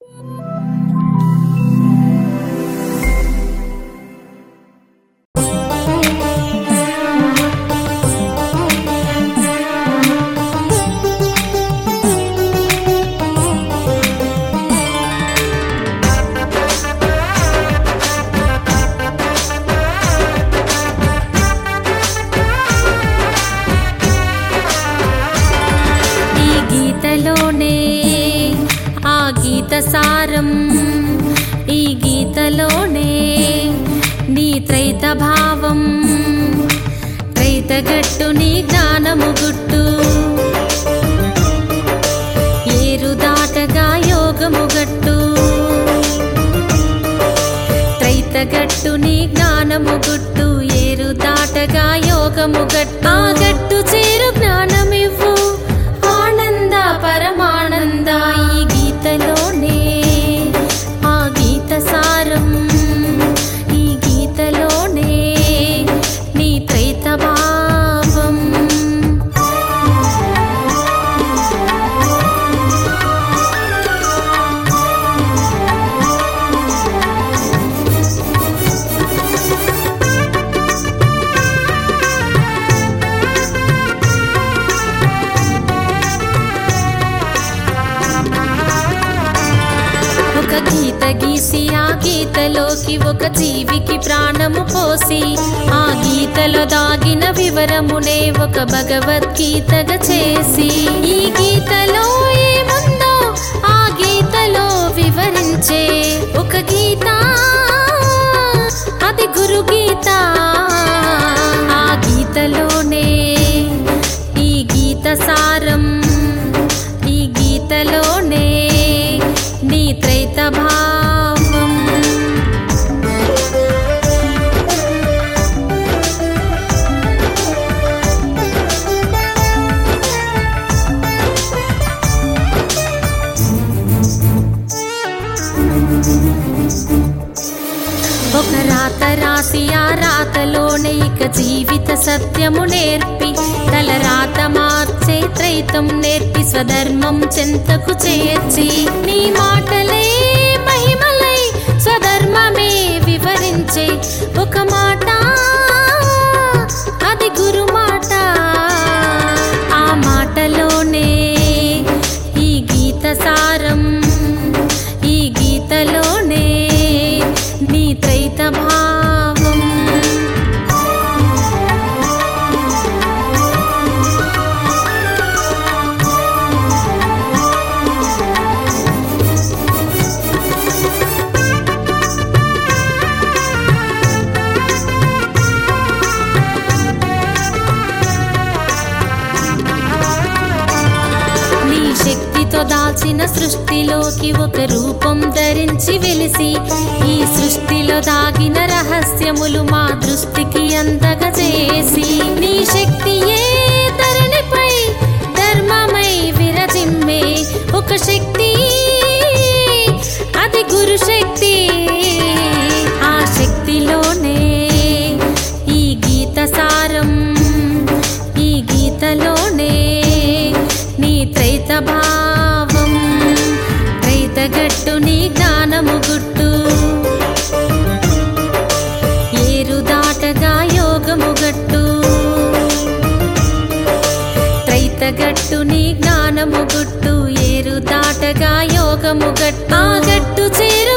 ఈ గీత సారం ఈ గీతలోనే నీ త్రైత భావం త్రైత గట్టు నీ జ్ఞానము గుట్టు. ఏరు దాటగా యోగము గట్టు. త్రైత గట్టు నీ జ్ఞానము గుట్టు. ఏరు దాటగా యోగము గట్టు. ఆ గట్టు చేరు గీత గీసి ఆ గీతలోకి ఒక జీవికి ప్రాణము పోసి ఆ గీతలో దాగిన వివరమునే ఒక భగవద్గీతగా చేసి ఈ గీతలో ఏముందో ఆ గీతలో వివరించే ఒక గీత. అది గురు గీత ఆ గీతలోనే ఈ గీత సారం ఈ గీతలో నీ ఒక రాసి ఆ రాతలోనే ఇక జీవిత సత్యము నేర్పి తల రాత మార్చే త్రైతం నేర్పి స్వధర్మం చెంతకు చేర్చి నీ మాటలే శక్తితో సృష్టిలోకి ఒక రూపం ధరించి వెలిసి ఈ సృష్టిలో దాగిన రహస్యములు మా దృష్టికి అందగా చేసి. త్రైత గట్టు నీ జ్ఞానము గుట్టు ఏరు దాటగా యోగము గట్టు. ఆ గట్టు చేరు